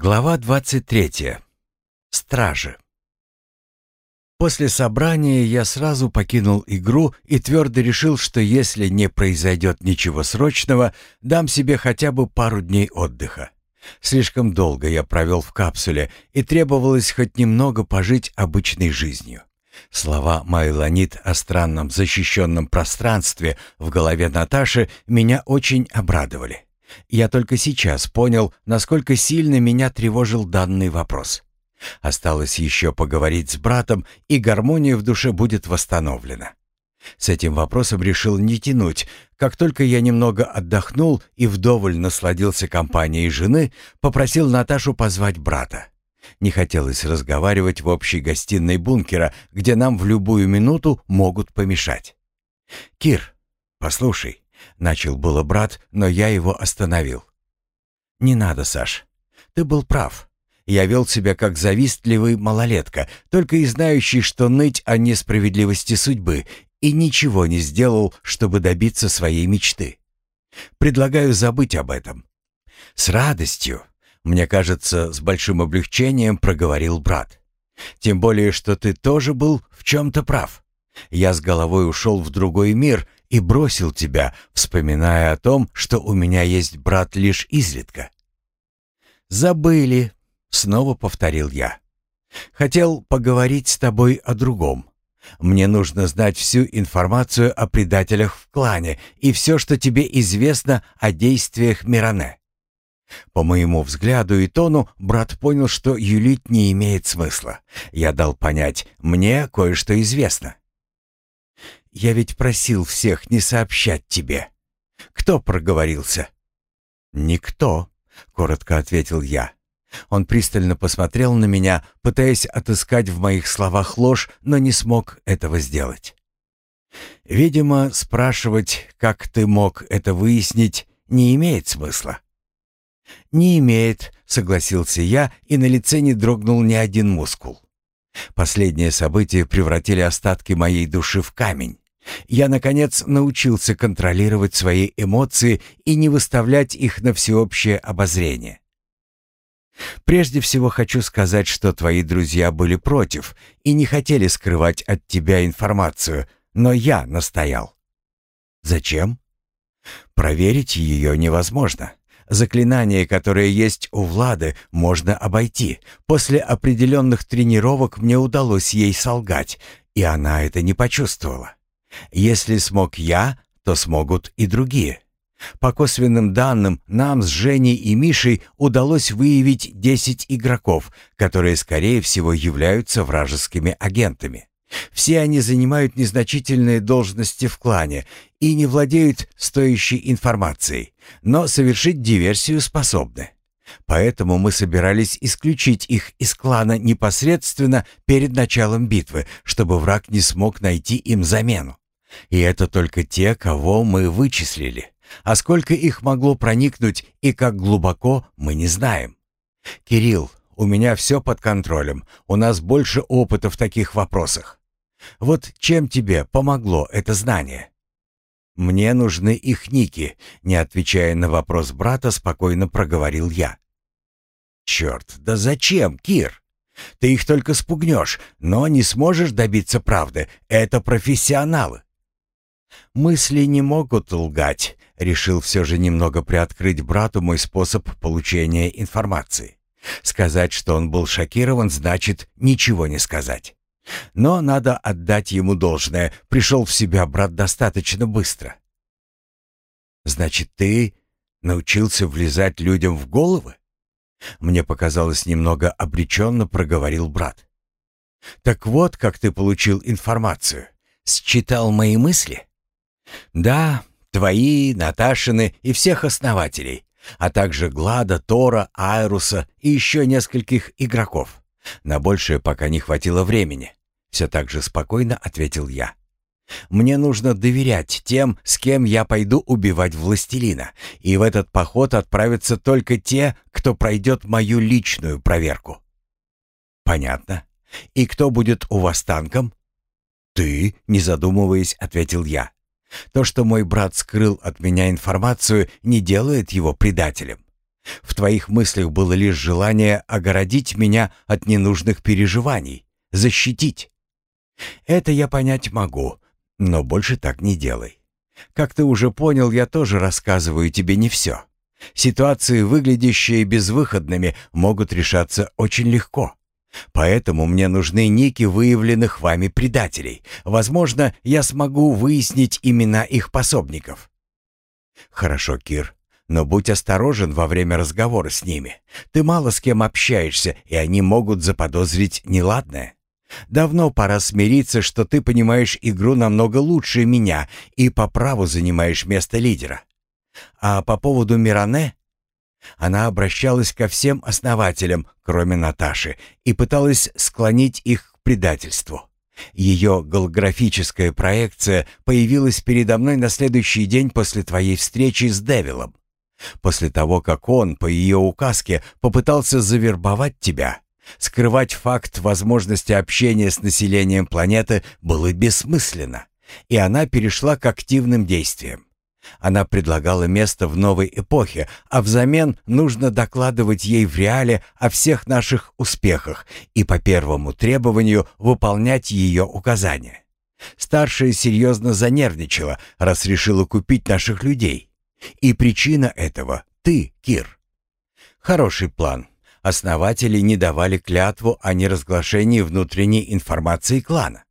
Глава 23. Стражи. После собрания я сразу покинул игру и твердо решил, что если не произойдет ничего срочного, дам себе хотя бы пару дней отдыха. Слишком долго я провел в капсуле, и требовалось хоть немного пожить обычной жизнью. Слова Майланит о странном защищенном пространстве в голове Наташи меня очень обрадовали. Я только сейчас понял, насколько сильно меня тревожил данный вопрос. Осталось еще поговорить с братом, и гармония в душе будет восстановлена. С этим вопросом решил не тянуть. Как только я немного отдохнул и вдоволь насладился компанией жены, попросил Наташу позвать брата. Не хотелось разговаривать в общей гостиной бункера, где нам в любую минуту могут помешать. «Кир, послушай, Начал было брат, но я его остановил. «Не надо, Саш. Ты был прав. Я вел себя как завистливый малолетка, только и знающий, что ныть о несправедливости судьбы, и ничего не сделал, чтобы добиться своей мечты. Предлагаю забыть об этом. С радостью, мне кажется, с большим облегчением проговорил брат. Тем более, что ты тоже был в чем-то прав. Я с головой ушел в другой мир и бросил тебя, вспоминая о том, что у меня есть брат лишь изредка». «Забыли», — снова повторил я. «Хотел поговорить с тобой о другом. Мне нужно знать всю информацию о предателях в клане и все, что тебе известно о действиях Миране». По моему взгляду и тону брат понял, что юлить не имеет смысла. Я дал понять, мне кое-что известно. Я ведь просил всех не сообщать тебе. Кто проговорился?» «Никто», — коротко ответил я. Он пристально посмотрел на меня, пытаясь отыскать в моих словах ложь, но не смог этого сделать. «Видимо, спрашивать, как ты мог это выяснить, не имеет смысла». «Не имеет», — согласился я, и на лице не дрогнул ни один мускул. Последние события превратили остатки моей души в камень. Я, наконец, научился контролировать свои эмоции и не выставлять их на всеобщее обозрение. Прежде всего хочу сказать, что твои друзья были против и не хотели скрывать от тебя информацию, но я настоял. Зачем? Проверить ее невозможно. Заклинание, которое есть у Влады, можно обойти. После определенных тренировок мне удалось ей солгать, и она это не почувствовала. Если смог я, то смогут и другие. По косвенным данным, нам с Женей и Мишей удалось выявить 10 игроков, которые, скорее всего, являются вражескими агентами. Все они занимают незначительные должности в клане и не владеют стоящей информацией, но совершить диверсию способны. Поэтому мы собирались исключить их из клана непосредственно перед началом битвы, чтобы враг не смог найти им замену. И это только те, кого мы вычислили. А сколько их могло проникнуть и как глубоко, мы не знаем. Кирилл, у меня все под контролем. У нас больше опыта в таких вопросах. Вот чем тебе помогло это знание? Мне нужны их ники, не отвечая на вопрос брата, спокойно проговорил я. Черт, да зачем, Кир? Ты их только спугнешь, но не сможешь добиться правды. Это профессионалы. Мысли не могут лгать, решил все же немного приоткрыть брату мой способ получения информации. Сказать, что он был шокирован, значит ничего не сказать. Но надо отдать ему должное, пришел в себя брат достаточно быстро. «Значит, ты научился влезать людям в головы?» Мне показалось немного обреченно проговорил брат. «Так вот, как ты получил информацию. Считал мои мысли?» Да, твои, Наташины и всех основателей, а также Глада, Тора, Айруса и еще нескольких игроков. На большее пока не хватило времени. Все так же спокойно ответил я. Мне нужно доверять тем, с кем я пойду убивать властелина, и в этот поход отправятся только те, кто пройдет мою личную проверку. Понятно. И кто будет у вас танком? Ты, не задумываясь, ответил я. То, что мой брат скрыл от меня информацию, не делает его предателем. В твоих мыслях было лишь желание огородить меня от ненужных переживаний, защитить. Это я понять могу, но больше так не делай. Как ты уже понял, я тоже рассказываю тебе не все. Ситуации, выглядящие безвыходными, могут решаться очень легко. Поэтому мне нужны ники выявленных вами предателей. Возможно, я смогу выяснить имена их пособников. Хорошо, Кир, но будь осторожен во время разговора с ними. Ты мало с кем общаешься, и они могут заподозрить неладное. Давно пора смириться, что ты понимаешь игру намного лучше меня и по праву занимаешь место лидера. А по поводу Миране, она обращалась ко всем основателям, кроме Наташи, и пыталась склонить их к предательству. Ее голографическая проекция появилась передо мной на следующий день после твоей встречи с Девилом. После того, как он, по ее указке, попытался завербовать тебя, скрывать факт возможности общения с населением планеты было бессмысленно, и она перешла к активным действиям. Она предлагала место в новой эпохе, а взамен нужно докладывать ей в реале о всех наших успехах и по первому требованию выполнять ее указания. Старшая серьезно занервничала, раз решила купить наших людей. И причина этого — ты, Кир. Хороший план. Основатели не давали клятву о неразглашении внутренней информации клана.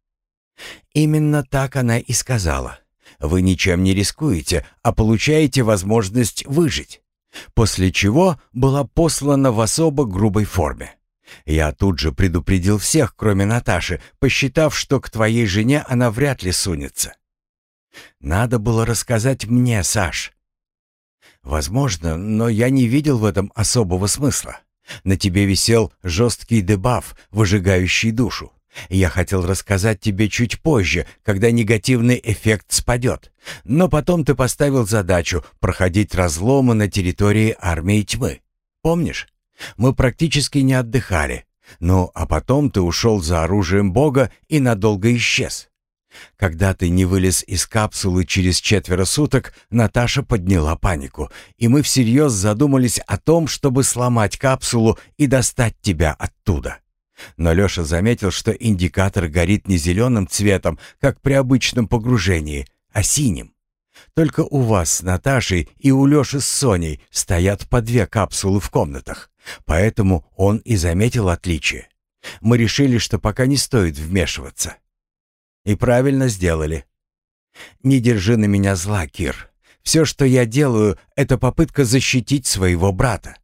Именно так она и сказала — вы ничем не рискуете, а получаете возможность выжить. После чего была послана в особо грубой форме. Я тут же предупредил всех, кроме Наташи, посчитав, что к твоей жене она вряд ли сунется. Надо было рассказать мне, Саш. Возможно, но я не видел в этом особого смысла. На тебе висел жесткий дебаф, выжигающий душу. Я хотел рассказать тебе чуть позже, когда негативный эффект спадет. Но потом ты поставил задачу проходить разломы на территории армии тьмы. Помнишь? Мы практически не отдыхали. Ну, а потом ты ушел за оружием Бога и надолго исчез. Когда ты не вылез из капсулы через четверо суток, Наташа подняла панику, и мы всерьез задумались о том, чтобы сломать капсулу и достать тебя оттуда. Но Леша заметил, что индикатор горит не зеленым цветом, как при обычном погружении, а синим. Только у вас с Наташей и у Леши с Соней стоят по две капсулы в комнатах, поэтому он и заметил отличие. Мы решили, что пока не стоит вмешиваться. И правильно сделали. Не держи на меня зла, Кир. Все, что я делаю, это попытка защитить своего брата.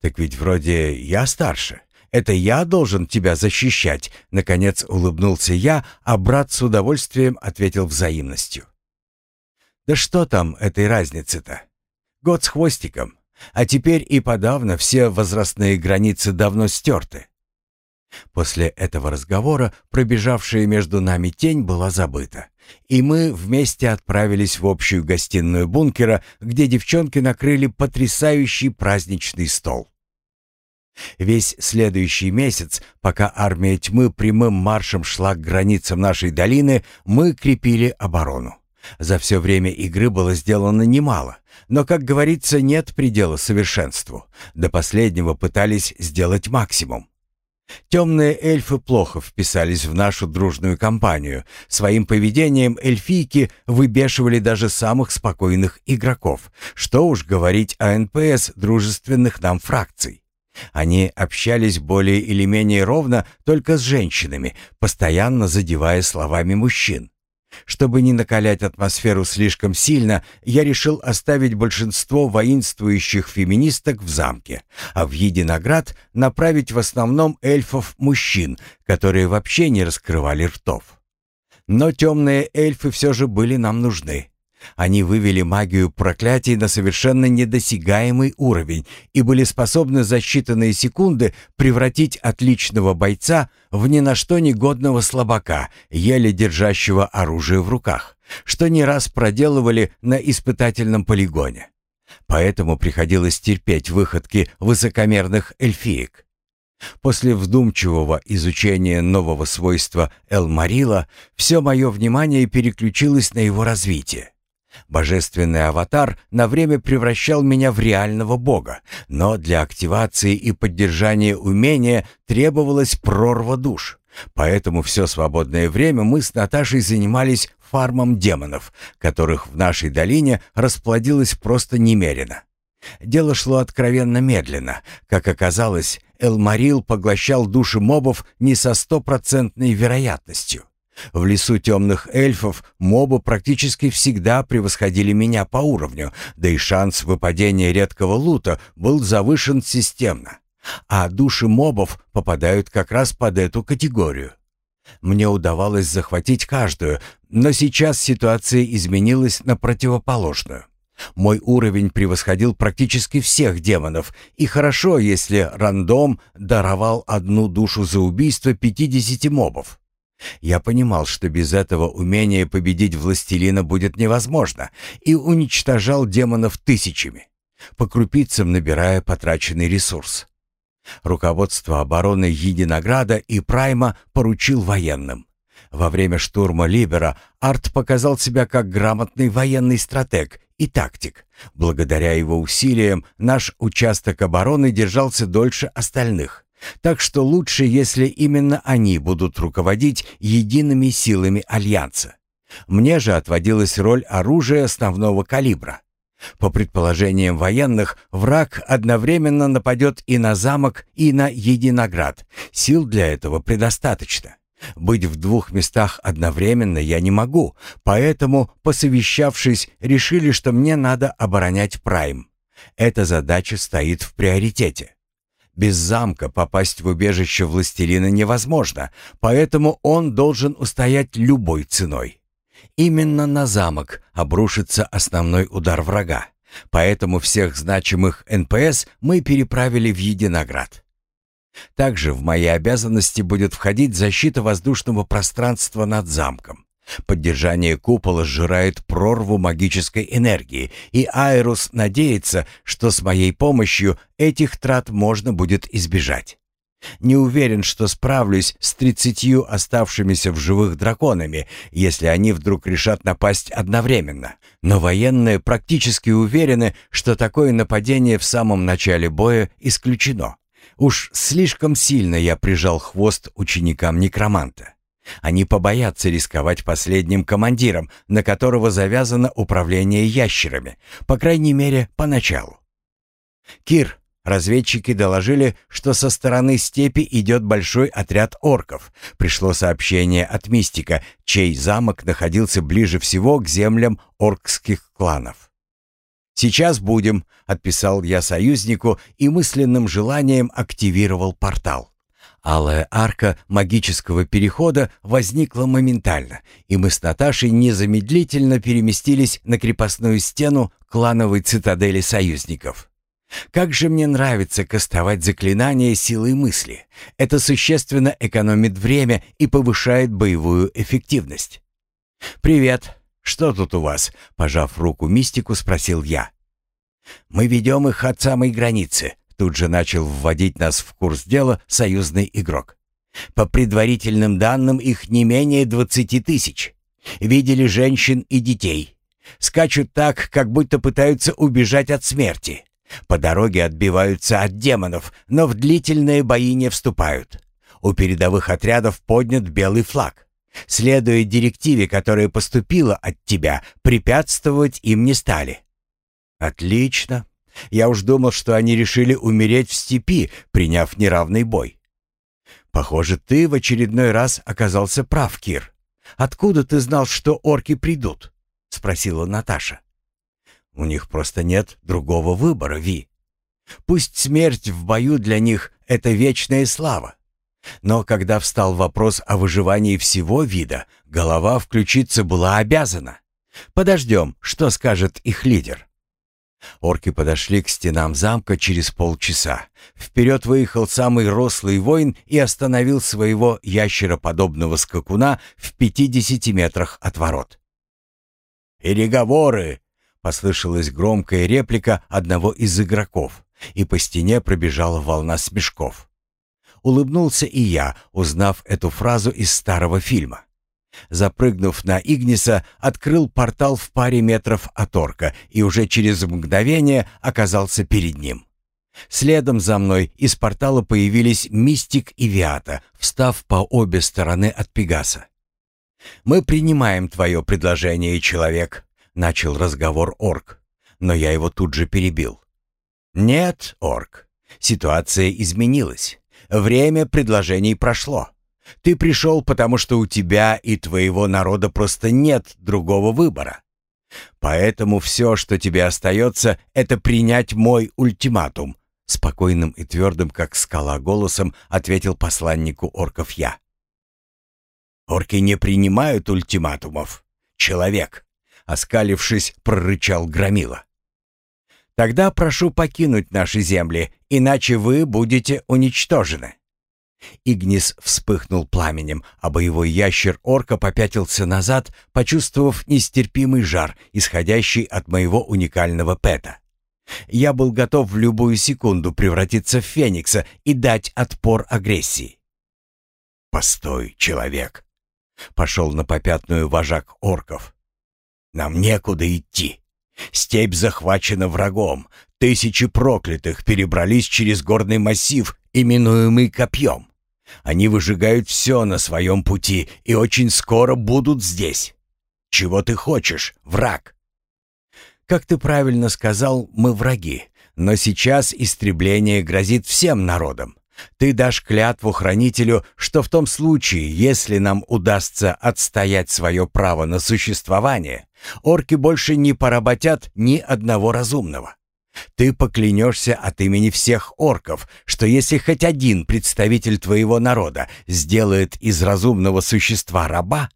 Так ведь вроде я старше. Это я должен тебя защищать», — наконец улыбнулся я, а брат с удовольствием ответил взаимностью. «Да что там этой разницы-то? Год с хвостиком, а теперь и подавно все возрастные границы давно стерты». После этого разговора пробежавшая между нами тень была забыта, и мы вместе отправились в общую гостиную бункера, где девчонки накрыли потрясающий праздничный стол. Весь следующий месяц, пока армия тьмы прямым маршем шла к границам нашей долины, мы крепили оборону. За все время игры было сделано немало, но, как говорится, нет предела совершенству. До последнего пытались сделать максимум. Темные эльфы плохо вписались в нашу дружную компанию. Своим поведением эльфийки выбешивали даже самых спокойных игроков. Что уж говорить о НПС дружественных нам фракций. Они общались более или менее ровно только с женщинами, постоянно задевая словами мужчин. Чтобы не накалять атмосферу слишком сильно, я решил оставить большинство воинствующих феминисток в замке, а в виде наград направить в основном эльфов-мужчин, которые вообще не раскрывали ртов. Но темные эльфы все же были нам нужны. Они вывели магию проклятий на совершенно недосягаемый уровень и были способны за считанные секунды превратить отличного бойца в ни на что негодного слабака, еле держащего оружие в руках, что не раз проделывали на испытательном полигоне. Поэтому приходилось терпеть выходки высокомерных эльфиек. После вдумчивого изучения нового свойства Элмарила все мое внимание переключилось на его развитие. Божественный аватар на время превращал меня в реального бога, но для активации и поддержания умения требовалась прорва душ. Поэтому все свободное время мы с Наташей занимались фармом демонов, которых в нашей долине расплодилось просто немерено. Дело шло откровенно медленно. Как оказалось, Элмарил поглощал души мобов не со стопроцентной вероятностью. В лесу темных эльфов мобы практически всегда превосходили меня по уровню, да и шанс выпадения редкого лута был завышен системно. А души мобов попадают как раз под эту категорию. Мне удавалось захватить каждую, но сейчас ситуация изменилась на противоположную. Мой уровень превосходил практически всех демонов, и хорошо, если рандом даровал одну душу за убийство 50 мобов. Я понимал, что без этого умения победить властелина будет невозможно, и уничтожал демонов тысячами, по крупицам набирая потраченный ресурс. Руководство обороны Единограда и Прайма поручил военным. Во время штурма Либера Арт показал себя как грамотный военный стратег и тактик. Благодаря его усилиям наш участок обороны держался дольше остальных. Так что лучше, если именно они будут руководить едиными силами Альянса. Мне же отводилась роль оружия основного калибра. По предположениям военных, враг одновременно нападет и на замок, и на Единоград. Сил для этого предостаточно. Быть в двух местах одновременно я не могу, поэтому, посовещавшись, решили, что мне надо оборонять Прайм. Эта задача стоит в приоритете. Без замка попасть в убежище властелина невозможно, поэтому он должен устоять любой ценой. Именно на замок обрушится основной удар врага, поэтому всех значимых НПС мы переправили в Единоград. Также в мои обязанности будет входить защита воздушного пространства над замком. Поддержание купола сжирает прорву магической энергии, и Айрус надеется, что с моей помощью этих трат можно будет избежать. Не уверен, что справлюсь с тридцатью оставшимися в живых драконами, если они вдруг решат напасть одновременно. Но военные практически уверены, что такое нападение в самом начале боя исключено. Уж слишком сильно я прижал хвост ученикам некроманта. Они побоятся рисковать последним командиром, на которого завязано управление ящерами, по крайней мере, поначалу. «Кир, разведчики доложили, что со стороны степи идет большой отряд орков. Пришло сообщение от Мистика, чей замок находился ближе всего к землям оркских кланов. «Сейчас будем», — отписал я союзнику и мысленным желанием активировал портал. Алая арка магического перехода возникла моментально, и мы с Наташей незамедлительно переместились на крепостную стену клановой цитадели союзников. Как же мне нравится кастовать заклинания силой мысли. Это существенно экономит время и повышает боевую эффективность. «Привет. Что тут у вас?» — пожав руку мистику, спросил я. «Мы ведем их от самой границы. Тут же начал вводить нас в курс дела союзный игрок. По предварительным данным, их не менее двадцати тысяч. Видели женщин и детей. Скачут так, как будто пытаются убежать от смерти. По дороге отбиваются от демонов, но в длительные бои не вступают. У передовых отрядов поднят белый флаг. Следуя директиве, которая поступила от тебя, препятствовать им не стали. Отлично. Я уж думал, что они решили умереть в степи, приняв неравный бой. Похоже, ты в очередной раз оказался прав, Кир. Откуда ты знал, что орки придут? спросила Наташа. У них просто нет другого выбора, Ви. Пусть смерть в бою для них — это вечная слава. Но когда встал вопрос о выживании всего вида, голова включиться была обязана. Подождем, что скажет их лидер. Орки подошли к стенам замка через полчаса. Вперед выехал самый рослый воин и остановил своего ящероподобного скакуна в пятидесяти метрах от ворот. «Переговоры!» — послышалась громкая реплика одного из игроков, и по стене пробежала волна смешков. Улыбнулся и я, узнав эту фразу из старого фильма. Запрыгнув на Игниса, открыл портал в паре метров от орка и уже через мгновение оказался перед ним. Следом за мной из портала появились Мистик и Виата, встав по обе стороны от Пегаса. «Мы принимаем твое предложение, человек», — начал разговор орк, но я его тут же перебил. «Нет, орк, ситуация изменилась. Время предложений прошло. Ты пришел, потому что у тебя и твоего народа просто нет другого выбора. Поэтому все, что тебе остается, это принять мой ультиматум, спокойным и твердым, как скала голосом, ответил посланнику орков я. Орки не принимают ультиматумов. Человек, оскалившись, прорычал громила. Тогда прошу покинуть наши земли, иначе вы будете уничтожены. Игнис вспыхнул пламенем, а боевой ящер орка попятился назад, почувствовав нестерпимый жар, исходящий от моего уникального пэта. Я был готов в любую секунду превратиться в феникса и дать отпор агрессии. «Постой, человек!» — пошел на попятную вожак орков. «Нам некуда идти. Степь захвачена врагом. Тысячи проклятых перебрались через горный массив, именуемый Копьем. Они выжигают все на своем пути и очень скоро будут здесь. Чего ты хочешь, враг?» «Как ты правильно сказал, мы враги, но сейчас истребление грозит всем народам. Ты дашь клятву хранителю, что в том случае, если нам удастся отстоять свое право на существование, орки больше не поработят ни одного разумного. Ты поклянешься от имени всех орков, что если хоть один представитель твоего народа сделает из разумного существа раба,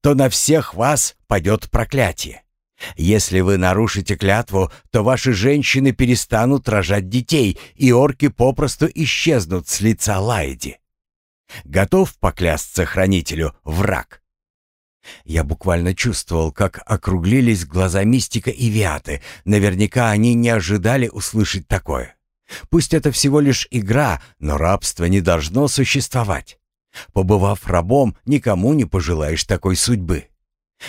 то на всех вас падет проклятие. Если вы нарушите клятву, то ваши женщины перестанут рожать детей, и орки попросту исчезнут с лица Лайди. Готов поклясться хранителю, враг? Я буквально чувствовал, как округлились глаза Мистика и Виаты. Наверняка они не ожидали услышать такое. Пусть это всего лишь игра, но рабство не должно существовать. Побывав рабом, никому не пожелаешь такой судьбы.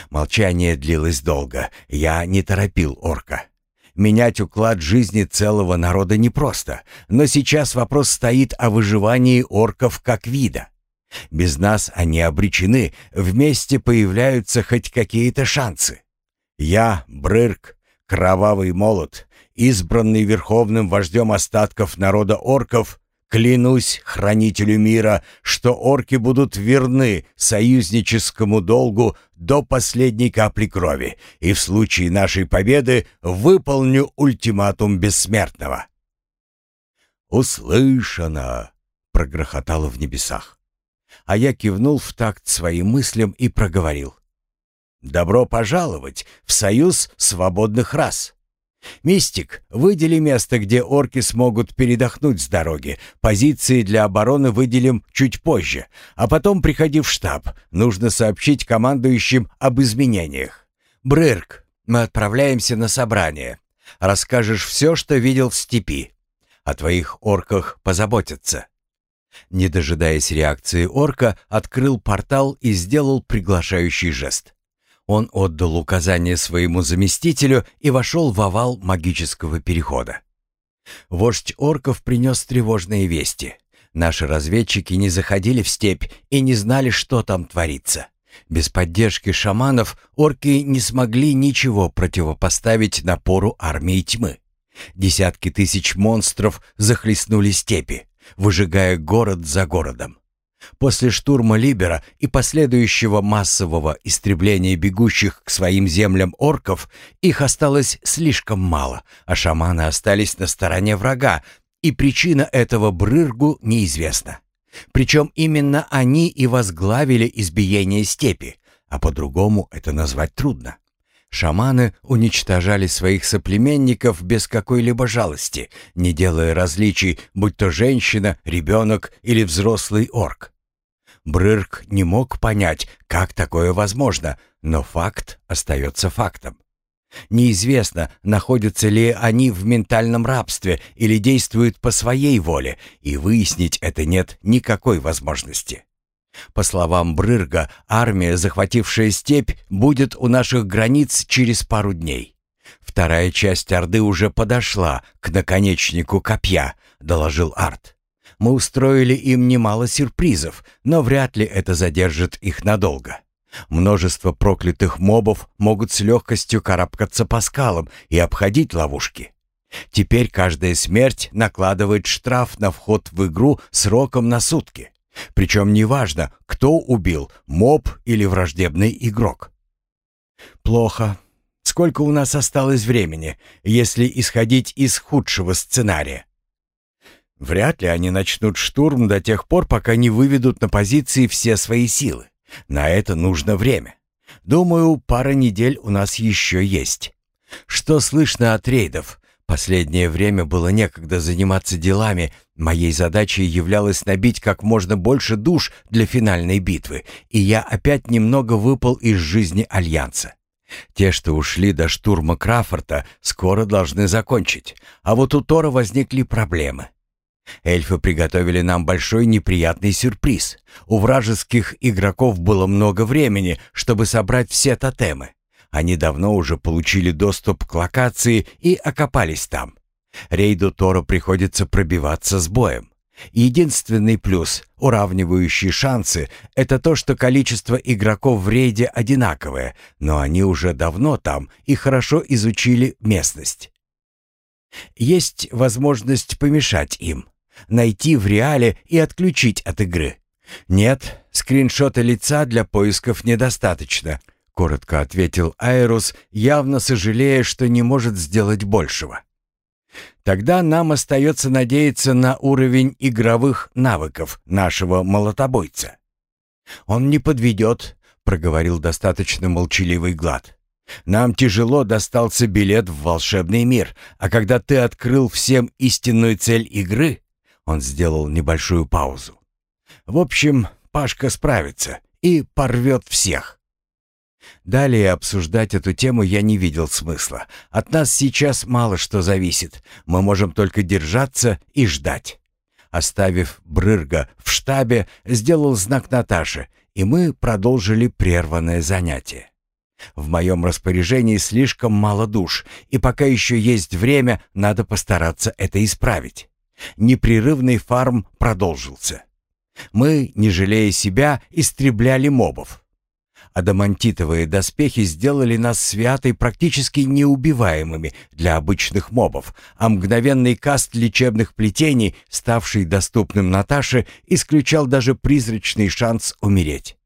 Молчание длилось долго. Я не торопил орка. Менять уклад жизни целого народа непросто, но сейчас вопрос стоит о выживании орков как вида. Без нас они обречены, вместе появляются хоть какие-то шансы. Я, Брырк, Кровавый Молот, избранный верховным вождем остатков народа орков, Клянусь хранителю мира, что орки будут верны союзническому долгу до последней капли крови, и в случае нашей победы выполню ультиматум бессмертного. «Услышано!» — прогрохотало в небесах. А я кивнул в такт своим мыслям и проговорил. «Добро пожаловать в союз свободных рас!» «Мистик, выдели место, где орки смогут передохнуть с дороги. Позиции для обороны выделим чуть позже. А потом приходи в штаб. Нужно сообщить командующим об изменениях. Брырк, мы отправляемся на собрание. Расскажешь все, что видел в степи. О твоих орках позаботятся». Не дожидаясь реакции орка, открыл портал и сделал приглашающий жест. Он отдал указание своему заместителю и вошел в овал магического перехода. Вождь орков принес тревожные вести. Наши разведчики не заходили в степь и не знали, что там творится. Без поддержки шаманов орки не смогли ничего противопоставить напору армии тьмы. Десятки тысяч монстров захлестнули степи, выжигая город за городом. После штурма Либера и последующего массового истребления бегущих к своим землям орков их осталось слишком мало, а шаманы остались на стороне врага, и причина этого Брыргу неизвестна. Причем именно они и возглавили избиение степи, а по-другому это назвать трудно. Шаманы уничтожали своих соплеменников без какой-либо жалости, не делая различий, будь то женщина, ребенок или взрослый орк. Брырк не мог понять, как такое возможно, но факт остается фактом. Неизвестно, находятся ли они в ментальном рабстве или действуют по своей воле, и выяснить это нет никакой возможности. По словам Брырга, армия, захватившая степь, будет у наших границ через пару дней. Вторая часть Орды уже подошла к наконечнику копья, доложил Арт. Мы устроили им немало сюрпризов, но вряд ли это задержит их надолго. Множество проклятых мобов могут с легкостью карабкаться по скалам и обходить ловушки. Теперь каждая смерть накладывает штраф на вход в игру сроком на сутки. Причем неважно, кто убил, моб или враждебный игрок. Плохо. Сколько у нас осталось времени, если исходить из худшего сценария? Вряд ли они начнут штурм до тех пор, пока не выведут на позиции все свои силы. На это нужно время. Думаю, пара недель у нас еще есть. Что слышно от рейдов? Последнее время было некогда заниматься делами. Моей задачей являлось набить как можно больше душ для финальной битвы, и я опять немного выпал из жизни Альянса. Те, что ушли до штурма Крафорта, скоро должны закончить, а вот у Тора возникли проблемы. Эльфы приготовили нам большой неприятный сюрприз. У вражеских игроков было много времени, чтобы собрать все тотемы. Они давно уже получили доступ к локации и окопались там. Рейду Тора приходится пробиваться с боем. Единственный плюс, уравнивающий шансы, это то, что количество игроков в рейде одинаковое, но они уже давно там и хорошо изучили местность. Есть возможность помешать им найти в реале и отключить от игры. Нет, скриншота лица для поисков недостаточно, коротко ответил Айрус, явно сожалея, что не может сделать большего. Тогда нам остается надеяться на уровень игровых навыков нашего молотобойца. Он не подведет, проговорил достаточно молчаливый Глад. Нам тяжело достался билет в волшебный мир, а когда ты открыл всем истинную цель игры, он сделал небольшую паузу. В общем, Пашка справится и порвет всех. Далее обсуждать эту тему я не видел смысла. От нас сейчас мало что зависит. Мы можем только держаться и ждать. Оставив Брырга в штабе, сделал знак Наташе, и мы продолжили прерванное занятие. В моем распоряжении слишком мало душ, и пока еще есть время, надо постараться это исправить. Непрерывный фарм продолжился. Мы, не жалея себя, истребляли мобов. Адамантитовые доспехи сделали нас святой практически неубиваемыми для обычных мобов, а мгновенный каст лечебных плетений, ставший доступным Наташе, исключал даже призрачный шанс умереть.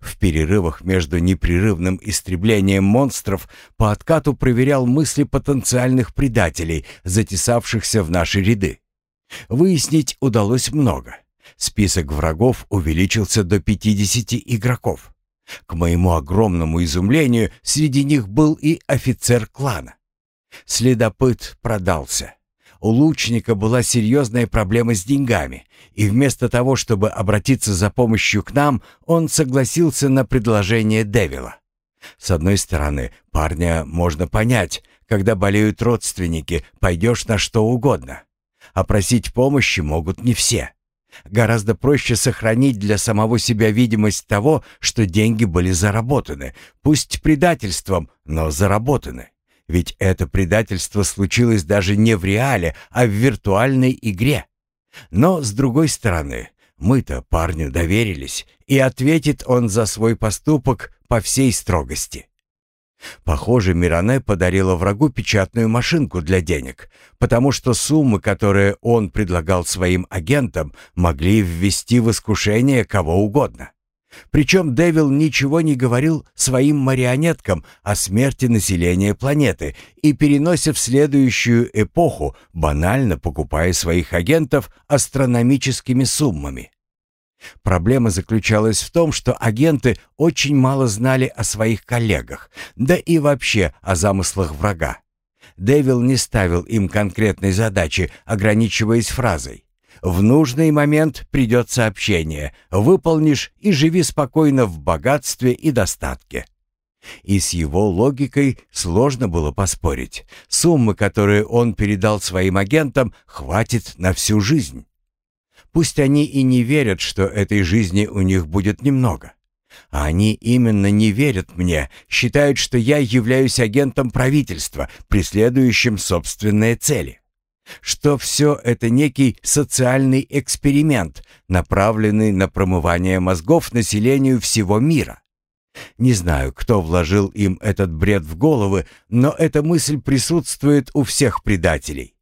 В перерывах между непрерывным истреблением монстров по откату проверял мысли потенциальных предателей, затесавшихся в наши ряды. Выяснить удалось много. Список врагов увеличился до 50 игроков. К моему огромному изумлению, среди них был и офицер клана. Следопыт продался. У лучника была серьезная проблема с деньгами, и вместо того, чтобы обратиться за помощью к нам, он согласился на предложение Девила. С одной стороны, парня можно понять, когда болеют родственники, пойдешь на что угодно а просить помощи могут не все. Гораздо проще сохранить для самого себя видимость того, что деньги были заработаны, пусть предательством, но заработаны. Ведь это предательство случилось даже не в реале, а в виртуальной игре. Но, с другой стороны, мы-то парню доверились, и ответит он за свой поступок по всей строгости. Похоже, Миране подарила врагу печатную машинку для денег, потому что суммы, которые он предлагал своим агентам, могли ввести в искушение кого угодно. Причем Дэвил ничего не говорил своим марионеткам о смерти населения планеты и перенося в следующую эпоху, банально покупая своих агентов астрономическими суммами. Проблема заключалась в том, что агенты очень мало знали о своих коллегах, да и вообще о замыслах врага. Дэвил не ставил им конкретной задачи, ограничиваясь фразой «В нужный момент придет сообщение, выполнишь и живи спокойно в богатстве и достатке». И с его логикой сложно было поспорить. Суммы, которые он передал своим агентам, хватит на всю жизнь. Пусть они и не верят, что этой жизни у них будет немного. А они именно не верят мне, считают, что я являюсь агентом правительства, преследующим собственные цели. Что все это некий социальный эксперимент, направленный на промывание мозгов населению всего мира. Не знаю, кто вложил им этот бред в головы, но эта мысль присутствует у всех предателей.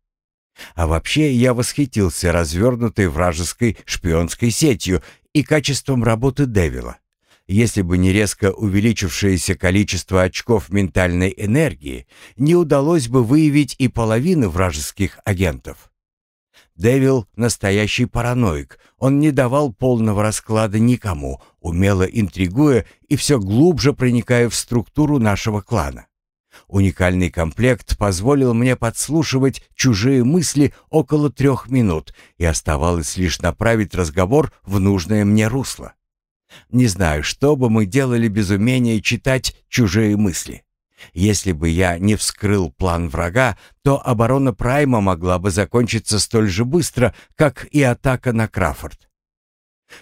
А вообще я восхитился развернутой вражеской шпионской сетью и качеством работы Девила. Если бы не резко увеличившееся количество очков ментальной энергии, не удалось бы выявить и половины вражеских агентов. Дэвил — настоящий параноик. Он не давал полного расклада никому, умело интригуя и все глубже проникая в структуру нашего клана. Уникальный комплект позволил мне подслушивать чужие мысли около трех минут, и оставалось лишь направить разговор в нужное мне русло. Не знаю, что бы мы делали без умения читать чужие мысли. Если бы я не вскрыл план врага, то оборона Прайма могла бы закончиться столь же быстро, как и атака на Краффорд.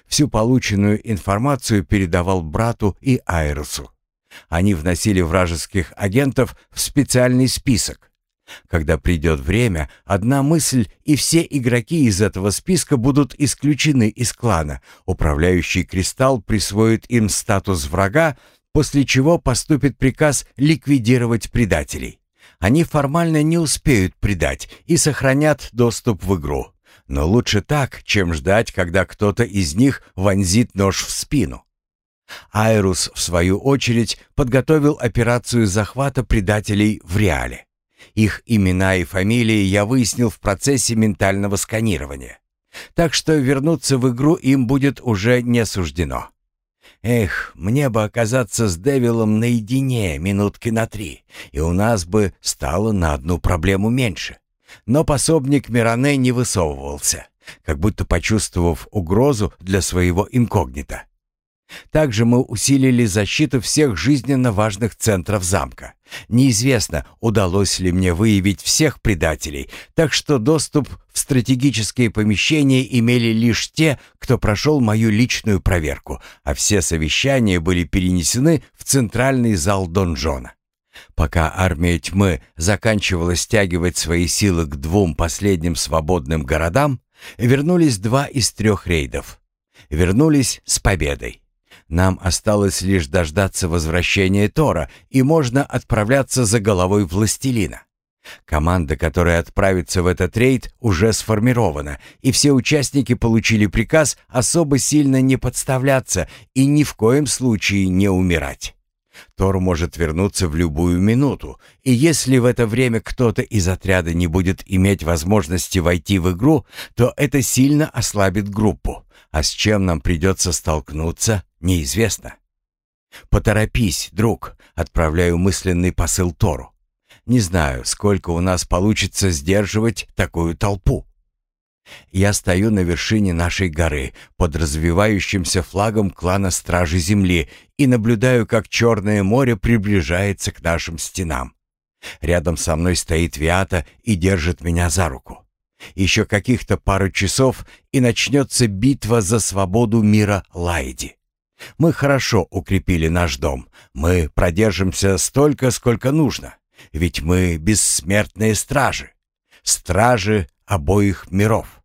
Всю полученную информацию передавал брату и Айрусу. Они вносили вражеских агентов в специальный список. Когда придет время, одна мысль, и все игроки из этого списка будут исключены из клана. Управляющий кристалл присвоит им статус врага, после чего поступит приказ ликвидировать предателей. Они формально не успеют предать и сохранят доступ в игру. Но лучше так, чем ждать, когда кто-то из них вонзит нож в спину. Айрус, в свою очередь, подготовил операцию захвата предателей в Реале. Их имена и фамилии я выяснил в процессе ментального сканирования. Так что вернуться в игру им будет уже не суждено. Эх, мне бы оказаться с Девилом наедине минутки на три, и у нас бы стало на одну проблему меньше. Но пособник Миране не высовывался, как будто почувствовав угрозу для своего инкогнита. Также мы усилили защиту всех жизненно важных центров замка. Неизвестно, удалось ли мне выявить всех предателей, так что доступ в стратегические помещения имели лишь те, кто прошел мою личную проверку, а все совещания были перенесены в центральный зал донжона. Пока армия тьмы заканчивала стягивать свои силы к двум последним свободным городам, вернулись два из трех рейдов. Вернулись с победой. Нам осталось лишь дождаться возвращения Тора, и можно отправляться за головой властелина. Команда, которая отправится в этот рейд, уже сформирована, и все участники получили приказ особо сильно не подставляться и ни в коем случае не умирать. Тор может вернуться в любую минуту, и если в это время кто-то из отряда не будет иметь возможности войти в игру, то это сильно ослабит группу, а с чем нам придется столкнуться, неизвестно. «Поторопись, друг», — отправляю мысленный посыл Тору. «Не знаю, сколько у нас получится сдерживать такую толпу». Я стою на вершине нашей горы под развивающимся флагом клана Стражи Земли и наблюдаю, как Черное море приближается к нашим стенам. Рядом со мной стоит Виата и держит меня за руку. Еще каких-то пару часов, и начнется битва за свободу мира Лайди. Мы хорошо укрепили наш дом. Мы продержимся столько, сколько нужно. Ведь мы бессмертные стражи. Стражи обоих миров.